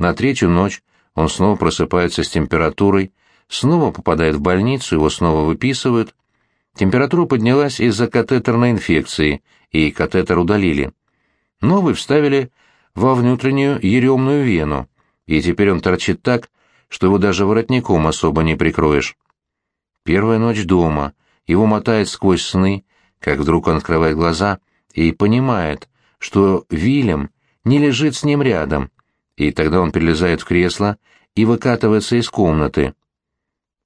На третью ночь он снова просыпается с температурой, снова попадает в больницу, его снова выписывают. Температура поднялась из-за катетерной инфекции, и катетер удалили. Новый вставили во внутреннюю еремную вену, и теперь он торчит так, что его даже воротником особо не прикроешь. Первая ночь дома, его мотает сквозь сны, как вдруг он открывает глаза и понимает, что Вильям не лежит с ним рядом, и тогда он перелезает в кресло и выкатывается из комнаты.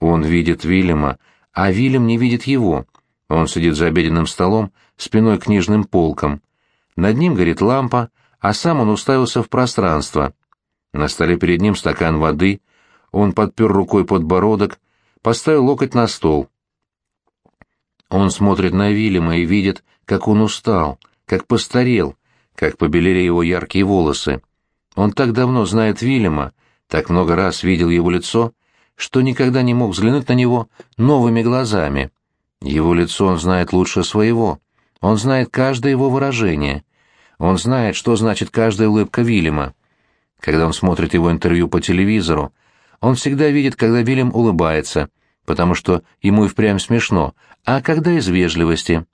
Он видит Вильяма, а Вильям не видит его. Он сидит за обеденным столом, спиной к книжным полкам. Над ним горит лампа, а сам он уставился в пространство. На столе перед ним стакан воды, он подпер рукой подбородок, поставил локоть на стол. Он смотрит на Вильяма и видит, как он устал, как постарел, как побелели его яркие волосы. Он так давно знает Вильяма, так много раз видел его лицо, что никогда не мог взглянуть на него новыми глазами. Его лицо он знает лучше своего. Он знает каждое его выражение. Он знает, что значит каждая улыбка Вильяма. Когда он смотрит его интервью по телевизору, он всегда видит, когда Вильям улыбается, потому что ему и впрямь смешно, а когда из вежливости.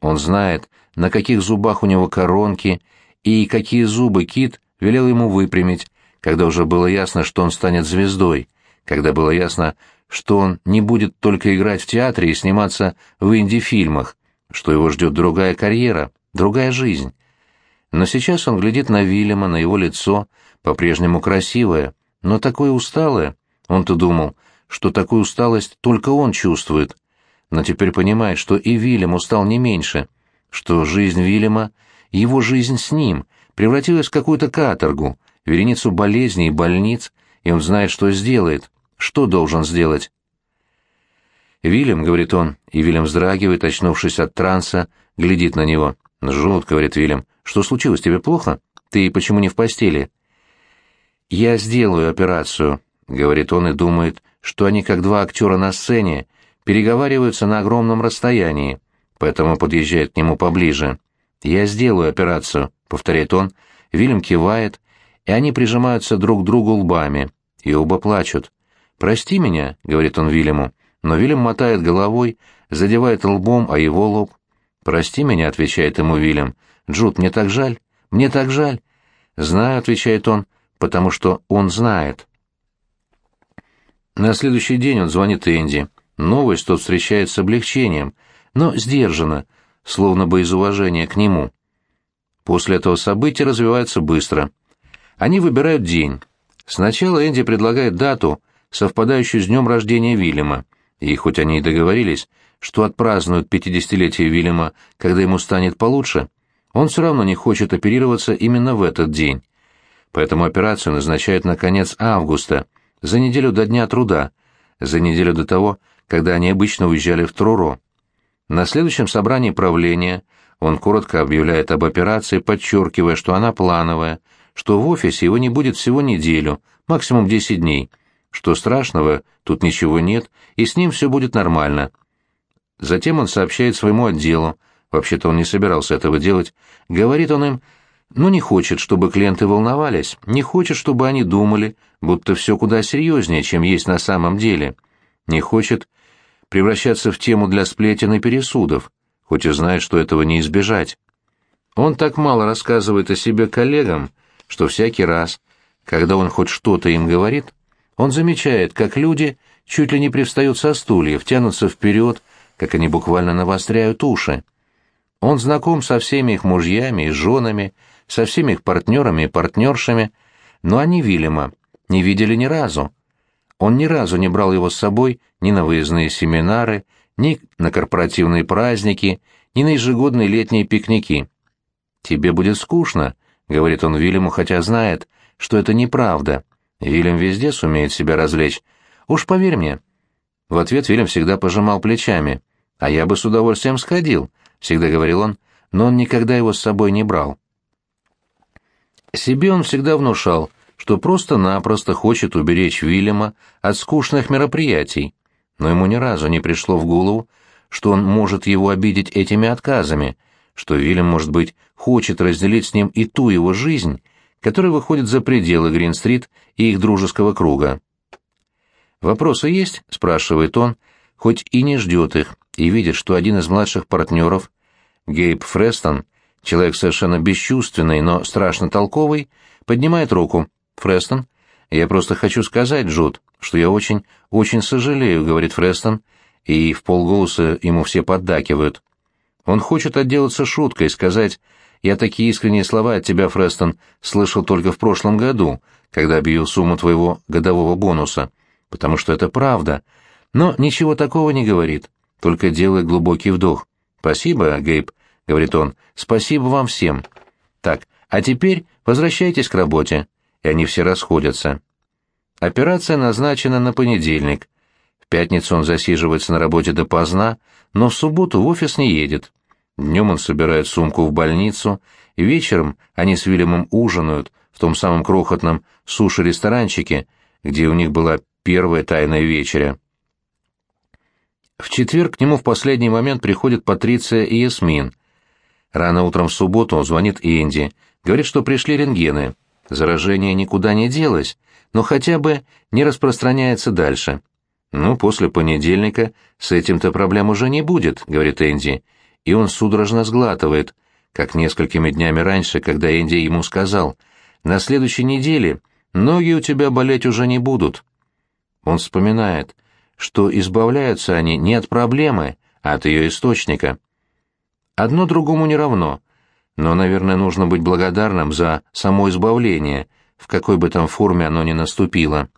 Он знает, на каких зубах у него коронки и какие зубы Кит велел ему выпрямить, когда уже было ясно, что он станет звездой, когда было ясно, что он не будет только играть в театре и сниматься в инди-фильмах, что его ждет другая карьера, другая жизнь. Но сейчас он глядит на Вильяма, на его лицо, по-прежнему красивое, но такое усталое. Он-то думал, что такую усталость только он чувствует, но теперь понимает, что и Вильям устал не меньше, что жизнь Вильяма, его жизнь с ним, превратилась в какую-то каторгу, вереницу болезней и больниц, и он знает, что сделает, что должен сделать. «Вильям», — говорит он, и Вильям вздрагивает, очнувшись от транса, глядит на него. «Жутко», — говорит Вильям. «Что случилось? Тебе плохо? Ты почему не в постели?» «Я сделаю операцию», — говорит он и думает, что они, как два актера на сцене, переговариваются на огромном расстоянии, поэтому подъезжает к нему поближе. «Я сделаю операцию», — повторяет он. Вильям кивает, и они прижимаются друг к другу лбами, и оба плачут. «Прости меня», — говорит он Вильяму, но Вильям мотает головой, задевает лбом о его лоб. «Прости меня», — отвечает ему Вильям. «Джуд, мне так жаль, мне так жаль». «Знаю», — отвечает он, — «потому что он знает». На следующий день он звонит Энди. Новость тот встречает с облегчением, но сдержанно, словно бы из уважения к нему. После этого события развиваются быстро. Они выбирают день. Сначала Энди предлагает дату, совпадающую с днем рождения Вильяма, и хоть они и договорились, что отпразднуют пятидесятилетие Вильяма, когда ему станет получше, он все равно не хочет оперироваться именно в этот день. Поэтому операцию назначают на конец августа, за неделю до Дня труда, за неделю до того, когда они обычно уезжали в Труро. На следующем собрании правления он коротко объявляет об операции, подчеркивая, что она плановая, что в офисе его не будет всего неделю, максимум 10 дней, что страшного тут ничего нет, и с ним все будет нормально. Затем он сообщает своему отделу, вообще-то он не собирался этого делать, говорит он им, но не хочет, чтобы клиенты волновались, не хочет, чтобы они думали, будто все куда серьезнее, чем есть на самом деле, не хочет превращаться в тему для сплетен и пересудов, хоть и знает, что этого не избежать. Он так мало рассказывает о себе коллегам, что всякий раз, когда он хоть что-то им говорит, он замечает, как люди чуть ли не привстают со стульев, тянутся вперед, как они буквально навостряют уши. Он знаком со всеми их мужьями и женами, со всеми их партнерами и партнершами, но они Вильяма не видели ни разу. Он ни разу не брал его с собой ни на выездные семинары, ни на корпоративные праздники, ни на ежегодные летние пикники. «Тебе будет скучно», — говорит он Вильяму, хотя знает, что это неправда. Вильям везде сумеет себя развлечь. Уж поверь мне. В ответ Вильям всегда пожимал плечами. «А я бы с удовольствием сходил», — всегда говорил он, но он никогда его с собой не брал. Себе он всегда внушал, что просто-напросто хочет уберечь Вильяма от скучных мероприятий, но ему ни разу не пришло в голову, что он может его обидеть этими отказами, что Вильям, может быть, хочет разделить с ним и ту его жизнь, который выходит за пределы Грин-стрит и их дружеского круга. «Вопросы есть?» — спрашивает он, хоть и не ждет их, и видит, что один из младших партнеров, Гейб Фрестон, человек совершенно бесчувственный, но страшно толковый, поднимает руку. «Фрестон, я просто хочу сказать, Джуд, что я очень, очень сожалею», — говорит Фрестон, и в полголоса ему все поддакивают. Он хочет отделаться шуткой, сказать «Я такие искренние слова от тебя, Фрестон, слышал только в прошлом году, когда объявил сумму твоего годового бонуса» потому что это правда, но ничего такого не говорит, только делает глубокий вдох. «Спасибо, Гейб», — говорит он, — «спасибо вам всем». «Так, а теперь возвращайтесь к работе», и они все расходятся. Операция назначена на понедельник. В пятницу он засиживается на работе допоздна, но в субботу в офис не едет. Днем он собирает сумку в больницу, вечером они с Вильямом ужинают в том самом крохотном суши-ресторанчике, где у них была первая тайная вечеря. В четверг к нему в последний момент приходят Патриция и Ясмин. Рано утром в субботу он звонит Энди, говорит, что пришли рентгены. Заражение никуда не делось, но хотя бы не распространяется дальше. «Ну, после понедельника с этим-то проблем уже не будет», — говорит Энди, и он судорожно сглатывает, как несколькими днями раньше, когда Энди ему сказал, «На следующей неделе ноги у тебя болеть уже не будут». Он вспоминает, что избавляются они не от проблемы, а от ее источника. Одно другому не равно, но, наверное, нужно быть благодарным за само избавление, в какой бы там форме оно ни наступило.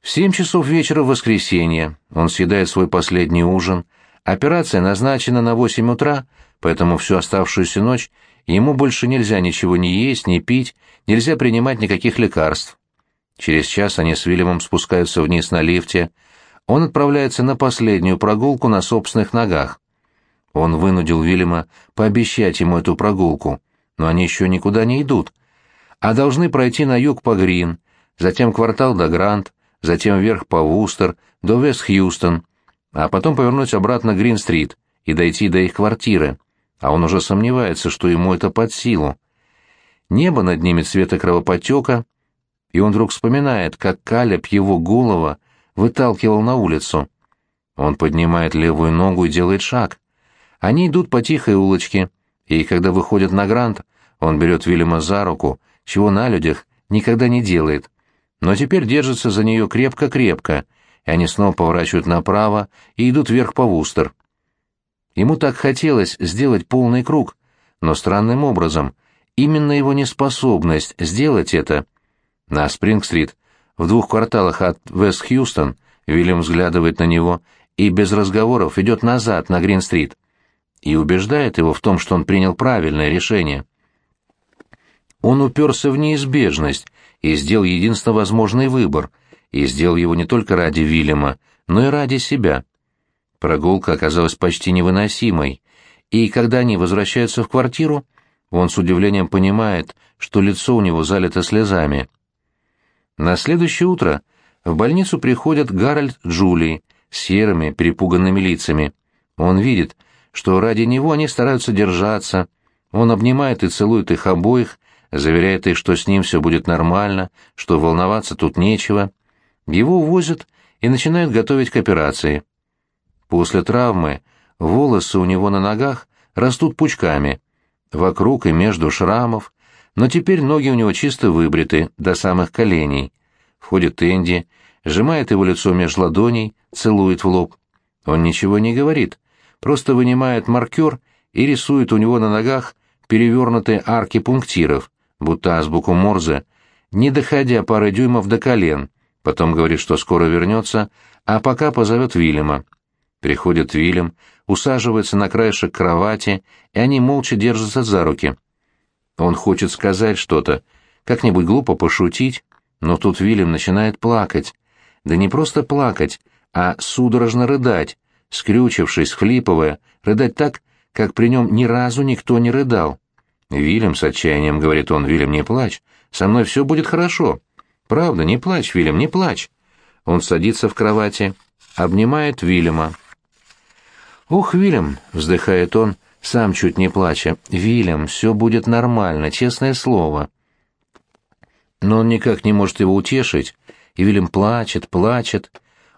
В семь часов вечера в воскресенье он съедает свой последний ужин. Операция назначена на восемь утра, поэтому всю оставшуюся ночь ему больше нельзя ничего не есть, не пить, нельзя принимать никаких лекарств. Через час они с Вильямом спускаются вниз на лифте. Он отправляется на последнюю прогулку на собственных ногах. Он вынудил Вильяма пообещать ему эту прогулку, но они еще никуда не идут, а должны пройти на юг по Грин, затем квартал до Грант, затем вверх по Вустер, до Вест-Хьюстон, а потом повернуть обратно Грин-стрит и дойти до их квартиры, а он уже сомневается, что ему это под силу. Небо над ними цвета кровоподтека — и он вдруг вспоминает, как Калеб его голова выталкивал на улицу. Он поднимает левую ногу и делает шаг. Они идут по тихой улочке, и когда выходят на Грант, он берет Вильяма за руку, чего на людях никогда не делает. Но теперь держится за нее крепко-крепко, и они снова поворачивают направо и идут вверх по Вустер. Ему так хотелось сделать полный круг, но странным образом, именно его неспособность сделать это — на Спринг-стрит, в двух кварталах от Вест-Хьюстон, Вильям взглядывает на него и без разговоров идет назад на Грин-стрит и убеждает его в том, что он принял правильное решение. Он уперся в неизбежность и сделал единственно возможный выбор, и сделал его не только ради Вильяма, но и ради себя. Прогулка оказалась почти невыносимой, и когда они возвращаются в квартиру, он с удивлением понимает, что лицо у него залито слезами. На следующее утро в больницу приходят Гарольд Джулии с серыми, перепуганными лицами. Он видит, что ради него они стараются держаться. Он обнимает и целует их обоих, заверяет их, что с ним все будет нормально, что волноваться тут нечего. Его увозят и начинают готовить к операции. После травмы волосы у него на ногах растут пучками, вокруг и между шрамов, но теперь ноги у него чисто выбриты до самых коленей. Входит Энди, сжимает его лицо меж ладоней, целует в лоб. Он ничего не говорит, просто вынимает маркер и рисует у него на ногах перевернутые арки пунктиров, будто азбуку Морзе, не доходя пары дюймов до колен. Потом говорит, что скоро вернется, а пока позовет Вильяма. Приходит Вильям, усаживается на краешек кровати, и они молча держатся за руки. Он хочет сказать что-то, как-нибудь глупо пошутить, но тут Вильям начинает плакать. Да не просто плакать, а судорожно рыдать, скрючившись, хлипывая, рыдать так, как при нем ни разу никто не рыдал. «Вильям с отчаянием», — говорит он, — «Вильям, не плачь, со мной все будет хорошо». «Правда, не плачь, Вильям, не плачь». Он садится в кровати, обнимает Вильяма. «Ух, Вильям», — вздыхает он, — сам чуть не плача. «Вильям, все будет нормально, честное слово». Но он никак не может его утешить, и Вильям плачет, плачет.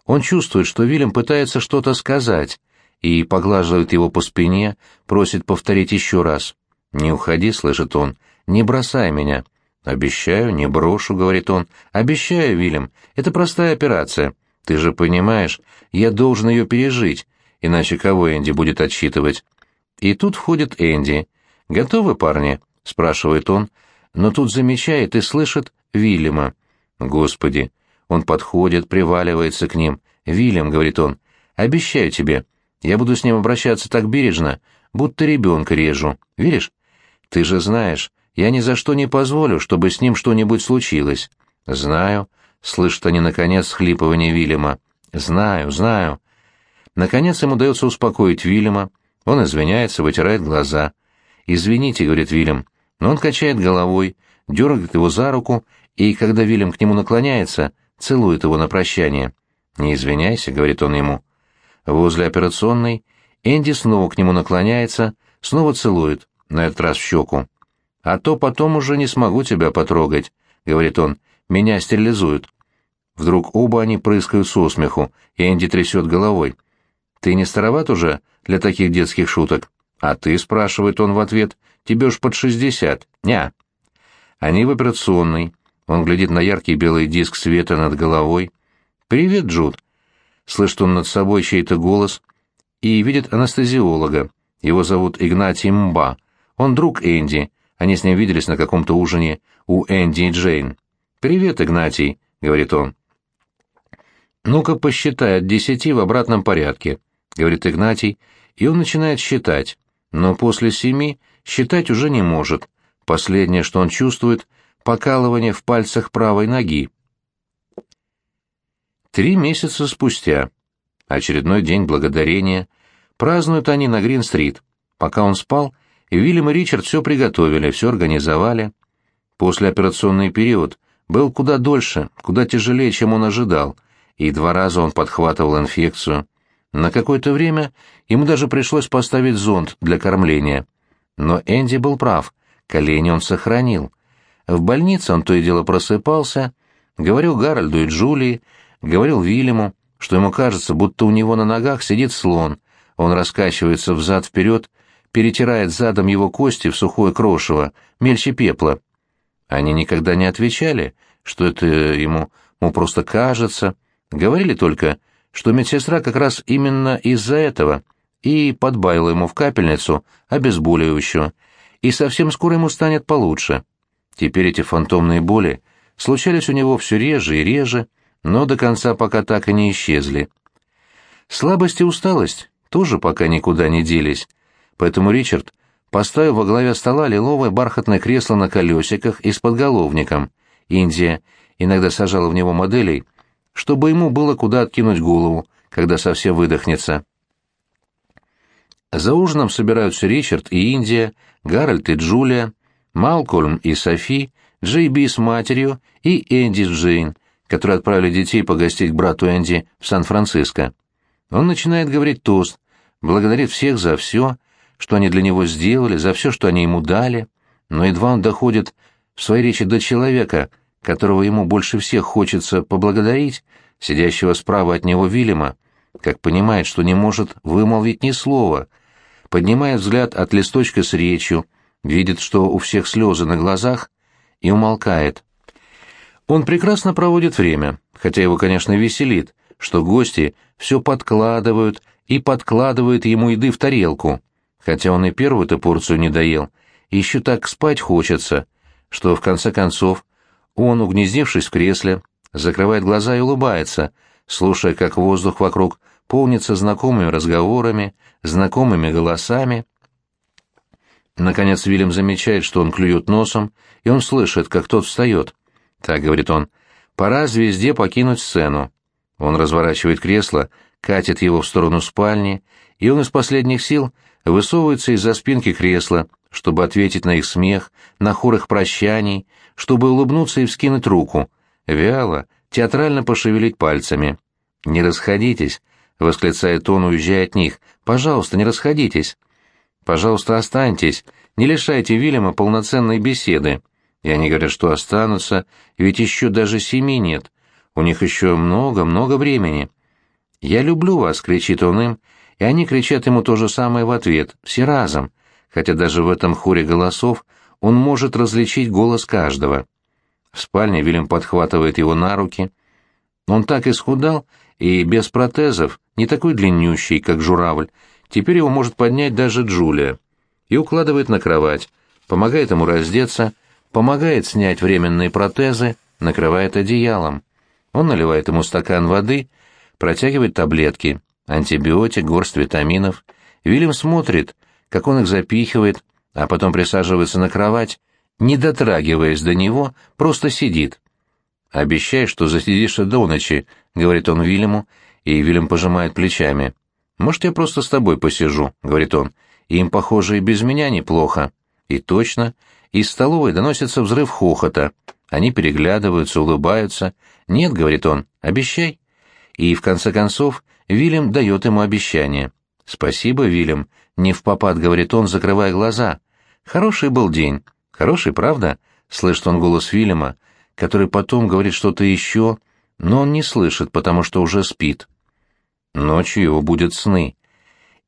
Он чувствует, что Вильям пытается что-то сказать, и поглаживает его по спине, просит повторить еще раз. «Не уходи», — слышит он, — «не бросай меня». «Обещаю, не брошу», — говорит он. «Обещаю, Вильям, это простая операция. Ты же понимаешь, я должен ее пережить, иначе кого Энди будет отсчитывать?» И тут входит Энди. «Готовы, парни?» — спрашивает он, но тут замечает и слышит Вильяма. «Господи!» Он подходит, приваливается к ним. «Вильям», — говорит он, — «обещаю тебе, я буду с ним обращаться так бережно, будто ребенка режу. Веришь? Ты же знаешь, я ни за что не позволю, чтобы с ним что-нибудь случилось. Знаю. Слышат они, наконец, схлипывание Вильяма. Знаю, знаю. Наконец ему удается успокоить Вильяма. Он извиняется, вытирает глаза. «Извините», — говорит Вильям, но он качает головой, дергает его за руку, и, когда Вильям к нему наклоняется, целует его на прощание. «Не извиняйся», — говорит он ему. Возле операционной Энди снова к нему наклоняется, снова целует, на этот раз в щеку. «А то потом уже не смогу тебя потрогать», — говорит он, — «меня стерилизуют». Вдруг оба они прыскают со смеху, и Энди трясет головой. «Ты не староват уже для таких детских шуток?» «А ты?» — спрашивает он в ответ. «Тебе уж под шестьдесят. Ня». Они в операционной. Он глядит на яркий белый диск света над головой. «Привет, Джуд», Слышит он над собой чей-то голос и видит анестезиолога. Его зовут Игнатий Мба. Он друг Энди. Они с ним виделись на каком-то ужине у Энди и Джейн. «Привет, Игнатий», — говорит он. «Ну-ка посчитай от десяти в обратном порядке», — говорит Игнатий, и он начинает считать. Но после семи считать уже не может. Последнее, что он чувствует — покалывание в пальцах правой ноги. Три месяца спустя. Очередной день благодарения. Празднуют они на Грин-стрит. Пока он спал, Вильям и Ричард все приготовили, все организовали. Послеоперационный период был куда дольше, куда тяжелее, чем он ожидал, и два раза он подхватывал инфекцию. На какое-то время ему даже пришлось поставить зонд для кормления. Но Энди был прав, колени он сохранил. В больнице он то и дело просыпался, говорил Гарольду и Джулии, Говорил Вильяму, что ему кажется, будто у него на ногах сидит слон. Он раскачивается взад-вперед, перетирает задом его кости в сухое крошево, мельче пепла. Они никогда не отвечали, что это ему, ему просто кажется. Говорили только, что медсестра как раз именно из-за этого и подбавила ему в капельницу обезболивающего, и совсем скоро ему станет получше. Теперь эти фантомные боли случались у него все реже и реже, но до конца пока так и не исчезли. Слабость и усталость тоже пока никуда не делись, поэтому Ричард поставил во главе стола лиловое бархатное кресло на колесиках и с подголовником. Индия иногда сажала в него моделей, чтобы ему было куда откинуть голову, когда совсем выдохнется. За ужином собираются Ричард и Индия, Гарольд и Джулия, Малкольм и Софи, Джей Би с матерью и Энди с Джейн, которые отправили детей погостить к брату Энди в Сан-Франциско. Он начинает говорить тост, благодарит всех за все, что они для него сделали, за все, что они ему дали, но едва он доходит в своей речи до человека, которого ему больше всех хочется поблагодарить, сидящего справа от него Вильяма, как понимает, что не может вымолвить ни слова, поднимает взгляд от листочка с речью, видит, что у всех слезы на глазах, и умолкает. Он прекрасно проводит время, хотя его, конечно, веселит, что гости все подкладывают и подкладывают ему еды в тарелку, хотя он и первую-то порцию не доел, еще так спать хочется, что, в конце концов, он, угнездившись в кресле, закрывает глаза и улыбается, слушая, как воздух вокруг полнится знакомыми разговорами, знакомыми голосами. Наконец Вильям замечает, что он клюет носом, и он слышит, как тот встает. «Так», — говорит он, — «пора звезде покинуть сцену». Он разворачивает кресло, катит его в сторону спальни, и он из последних сил высовывается из-за спинки кресла, чтобы ответить на их смех, на хор их прощаний, чтобы улыбнуться и вскинуть руку, вяло, театрально пошевелить пальцами. «Не расходитесь», — восклицает он, уезжая от них. «Пожалуйста, не расходитесь. Пожалуйста, останьтесь, не лишайте Вильяма полноценной беседы. И они говорят, что останутся, ведь еще даже семи нет. У них еще много-много времени. «Я люблю вас», — кричит он им, и они кричат ему то же самое в ответ, все разом, хотя даже в этом хоре голосов он может различить голос каждого. В спальне Вильям подхватывает его на руки. Он так исхудал и без протезов, не такой длиннющий, как журавль, теперь его может поднять даже Джулия. И укладывает на кровать, помогает ему раздеться, помогает снять временные протезы, накрывает одеялом. Он наливает ему стакан воды, протягивает таблетки, антибиотик, горсть витаминов. Вильям смотрит, как он их запихивает, а потом присаживается на кровать, не дотрагиваясь до него, просто сидит. «Обещай, что засидишься до ночи», — говорит он Вильяму, и Вильям пожимает плечами. «Может, я просто с тобой посижу», — говорит он. «Им, похоже, и без меня неплохо». И точно, из столовой доносится взрыв хохота. Они переглядываются, улыбаются. «Нет», — говорит он, — «обещай». И, в конце концов, Вильям дает ему обещание. «Спасибо, Вильям», — не в попад, — говорит он, закрывая глаза. «Хороший был день. Хороший, правда?» — слышит он голос Вильяма, который потом говорит что-то еще, но он не слышит, потому что уже спит. Ночью его будут сны.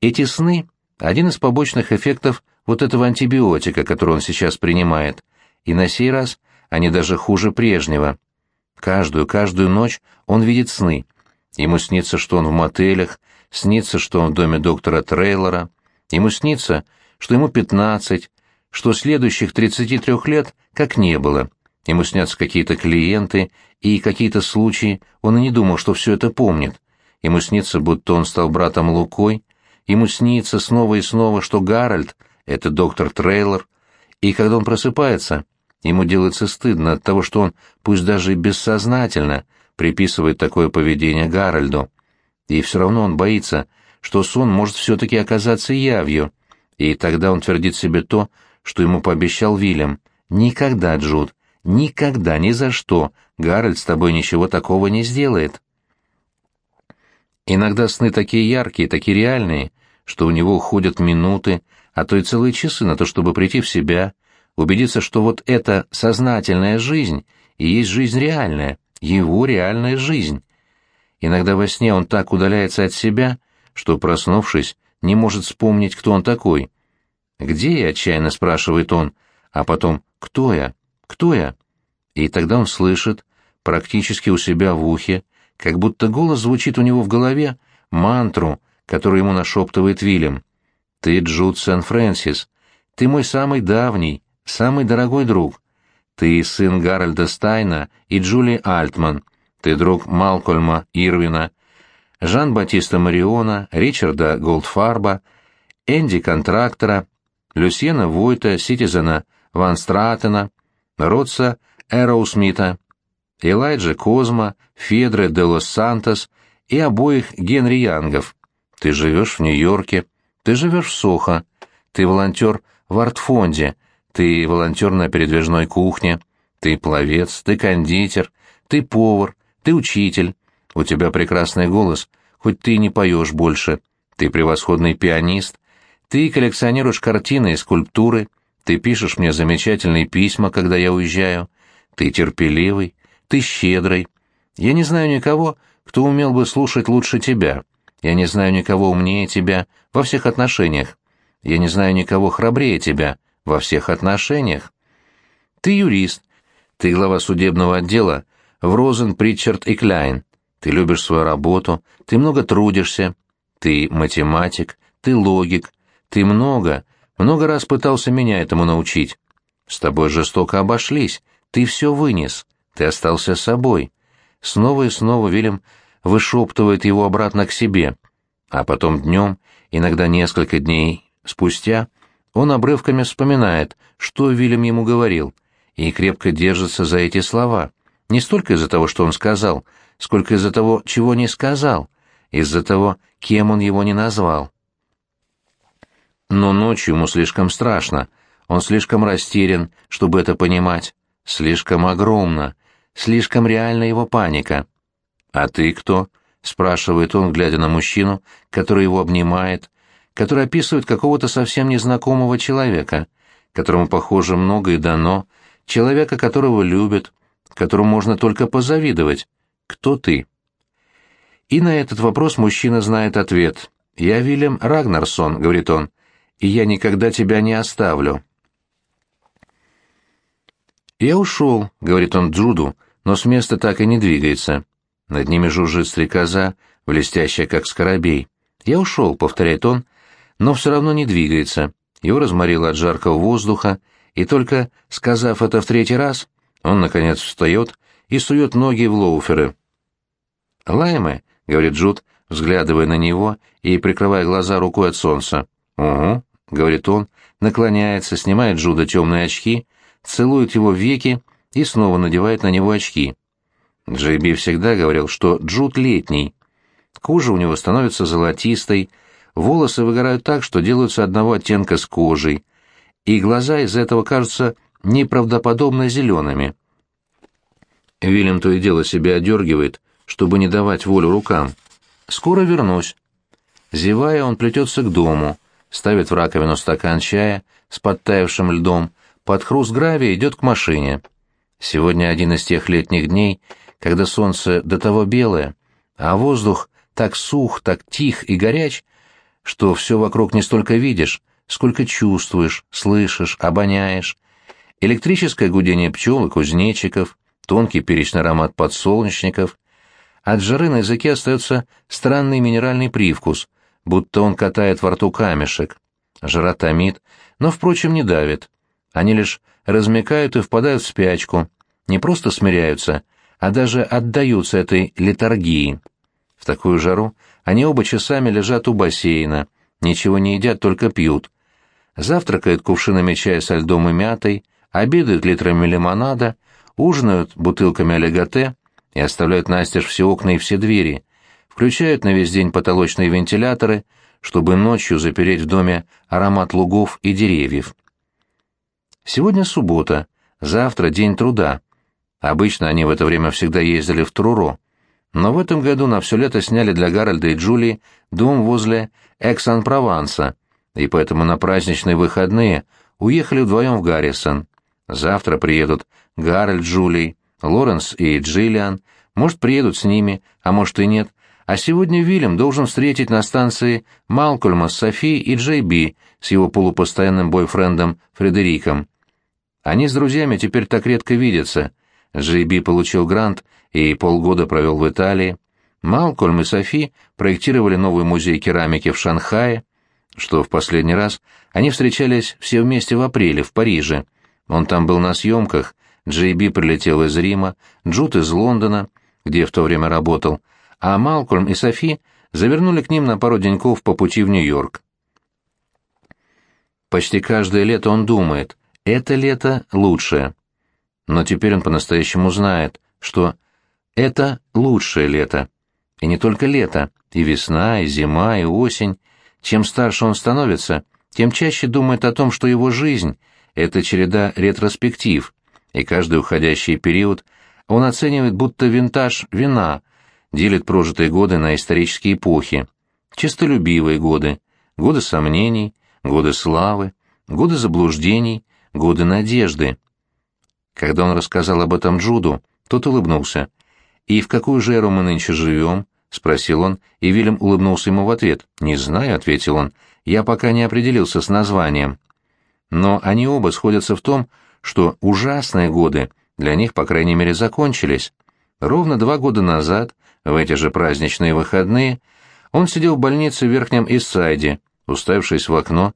Эти сны — один из побочных эффектов вот этого антибиотика, который он сейчас принимает, и на сей раз они даже хуже прежнего. Каждую, каждую ночь он видит сны. Ему снится, что он в мотелях, снится, что он в доме доктора Трейлора, ему снится, что ему пятнадцать, что следующих тридцати трех лет как не было. Ему снятся какие-то клиенты и какие-то случаи, он и не думал, что все это помнит. Ему снится, будто он стал братом Лукой, ему снится снова и снова, что Гарольд — это доктор Трейлор, и когда он просыпается, ему делается стыдно от того, что он, пусть даже и бессознательно, приписывает такое поведение Гарольду. И все равно он боится, что сон может все-таки оказаться явью, и тогда он твердит себе то, что ему пообещал Вильям. «Никогда, Джуд, никогда, ни за что, Гарольд с тобой ничего такого не сделает». Иногда сны такие яркие, такие реальные, что у него уходят минуты, а то и целые часы на то, чтобы прийти в себя, убедиться, что вот эта сознательная жизнь и есть жизнь реальная, его реальная жизнь. Иногда во сне он так удаляется от себя, что, проснувшись, не может вспомнить, кто он такой. «Где я?» — отчаянно спрашивает он, а потом «Кто я? Кто я?» И тогда он слышит, практически у себя в ухе, как будто голос звучит у него в голове, мантру, которую ему нашептывает Вильям. «Ты Джуд Сен-Фрэнсис. Ты мой самый давний, самый дорогой друг. Ты сын Гарольда Стайна и Джули Альтман. Ты друг Малкольма Ирвина, Жан-Батиста Мариона, Ричарда Голдфарба, Энди Контрактора, Люсьена Войта, Ситизена Ван Стратена, Ротса Эроусмита, Элайджа Козма, Федре де Лос Сантос и обоих Генри Янгов. Ты живешь в Нью-Йорке, ты живешь в Сохо, ты волонтер в артфонде, ты волонтер на передвижной кухне, ты пловец, ты кондитер, ты повар, ты учитель. У тебя прекрасный голос, хоть ты и не поешь больше. Ты превосходный пианист. Ты коллекционируешь картины и скульптуры. Ты пишешь мне замечательные письма, когда я уезжаю. Ты терпеливый, ты щедрый. Я не знаю никого, кто умел бы слушать лучше тебя. Я не знаю никого умнее тебя во всех отношениях. Я не знаю никого храбрее тебя во всех отношениях. Ты юрист, ты глава судебного отдела в Розен, Притчард и Кляйн. Ты любишь свою работу, ты много трудишься, ты математик, ты логик, ты много, много раз пытался меня этому научить. С тобой жестоко обошлись, ты все вынес, ты остался собой. Снова и снова Вильям вышептывает его обратно к себе, а потом днем, иногда несколько дней спустя, он обрывками вспоминает, что Вильям ему говорил, и крепко держится за эти слова. Не столько из-за того, что он сказал, сколько из-за того, чего не сказал, из-за того, кем он его не назвал. Но ночью ему слишком страшно, он слишком растерян, чтобы это понимать, слишком огромно, слишком реальна его паника. «А ты кто?» — спрашивает он, глядя на мужчину, который его обнимает, который описывает какого-то совсем незнакомого человека, которому, похоже, многое дано, человека, которого любят, которому можно только позавидовать. Кто ты? И на этот вопрос мужчина знает ответ. «Я Вильям Рагнарсон», — говорит он, — «и я никогда тебя не оставлю». «Я ушел», — говорит он Джуду, но с места так и не двигается. Над ними жужжит стрекоза, блестящая, как скоробей. «Я ушел», — повторяет он, но все равно не двигается. Его разморило от жаркого воздуха, и только сказав это в третий раз, он, наконец, встает и сует ноги в лоуферы. «Лаймы», — говорит Джуд, взглядывая на него и прикрывая глаза рукой от солнца. «Угу», — говорит он, наклоняется, снимает Джуда темные очки, целует его в веки и снова надевает на него очки. Джейби всегда говорил, что Джуд летний. Кожа у него становится золотистой, волосы выгорают так, что делаются одного оттенка с кожей, и глаза из этого кажутся неправдоподобно зелеными. Вильям то и дело себя одергивает, чтобы не давать волю рукам. «Скоро вернусь». Зевая, он плетется к дому, ставит в раковину стакан чая с подтаявшим льдом, под хруст гравия идет к машине. Сегодня один из тех летних дней, когда солнце до того белое, а воздух так сух, так тих и горяч, что все вокруг не столько видишь, сколько чувствуешь, слышишь, обоняешь. Электрическое гудение пчел и кузнечиков, тонкий перечный аромат подсолнечников. От жары на языке остается странный минеральный привкус, будто он катает во рту камешек. Жара томит, но, впрочем, не давит. Они лишь размякают и впадают в спячку, не просто смиряются, а даже отдаются этой летаргии. В такую жару они оба часами лежат у бассейна, ничего не едят, только пьют. Завтракают кувшинами чая со льдом и мятой, обедают литрами лимонада, ужинают бутылками олиготе и оставляют настежь все окна и все двери, включают на весь день потолочные вентиляторы, чтобы ночью запереть в доме аромат лугов и деревьев. Сегодня суббота, завтра день труда. Обычно они в это время всегда ездили в Труро. Но в этом году на все лето сняли для Гарольда и Джулии дом возле Эксан-Прованса, и поэтому на праздничные выходные уехали вдвоем в Гаррисон. Завтра приедут Гарольд, Джулий, Лоренс и Джиллиан, может, приедут с ними, а может и нет, а сегодня Вильям должен встретить на станции Малкольма с Софи и Джей Би с его полупостоянным бойфрендом Фредериком. Они с друзьями теперь так редко видятся. Джейби получил грант и полгода провел в Италии. Малкольм и Софи проектировали новый музей керамики в Шанхае, что в последний раз они встречались все вместе в апреле в Париже. Он там был на съемках, Джейби прилетел из Рима, Джуд из Лондона, где в то время работал, а Малкольм и Софи завернули к ним на пару деньков по пути в Нью-Йорк. Почти каждое лето он думает, это лето лучшее. Но теперь он по-настоящему знает, что это лучшее лето. И не только лето, и весна, и зима, и осень. Чем старше он становится, тем чаще думает о том, что его жизнь — это череда ретроспектив, и каждый уходящий период он оценивает будто винтаж вина, делит прожитые годы на исторические эпохи. Чистолюбивые годы, годы сомнений, годы славы, годы заблуждений, годы надежды. Когда он рассказал об этом Джуду, тот улыбнулся. «И в какую же эру мы нынче живем?» — спросил он, и Вильям улыбнулся ему в ответ. «Не знаю», — ответил он, — «я пока не определился с названием». Но они оба сходятся в том, что ужасные годы для них, по крайней мере, закончились. Ровно два года назад, в эти же праздничные выходные, он сидел в больнице в Верхнем Иссайде, уставившись в окно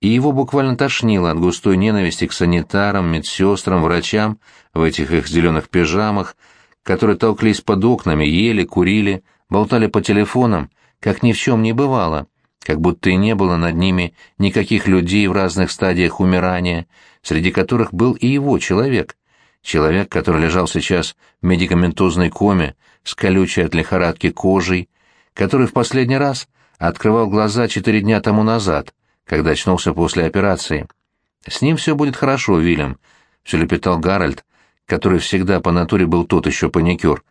и его буквально тошнило от густой ненависти к санитарам, медсестрам, врачам в этих их зеленых пижамах, которые толклись под окнами, ели, курили, болтали по телефонам, как ни в чем не бывало, как будто и не было над ними никаких людей в разных стадиях умирания, среди которых был и его человек, человек, который лежал сейчас в медикаментозной коме с колючей от лихорадки кожей, который в последний раз открывал глаза четыре дня тому назад, когда очнулся после операции. «С ним все будет хорошо, Уильям», — все лепетал Гарольд, который всегда по натуре был тот еще паникер.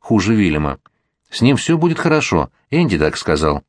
Хуже Вильяма. «С ним все будет хорошо, Энди так сказал».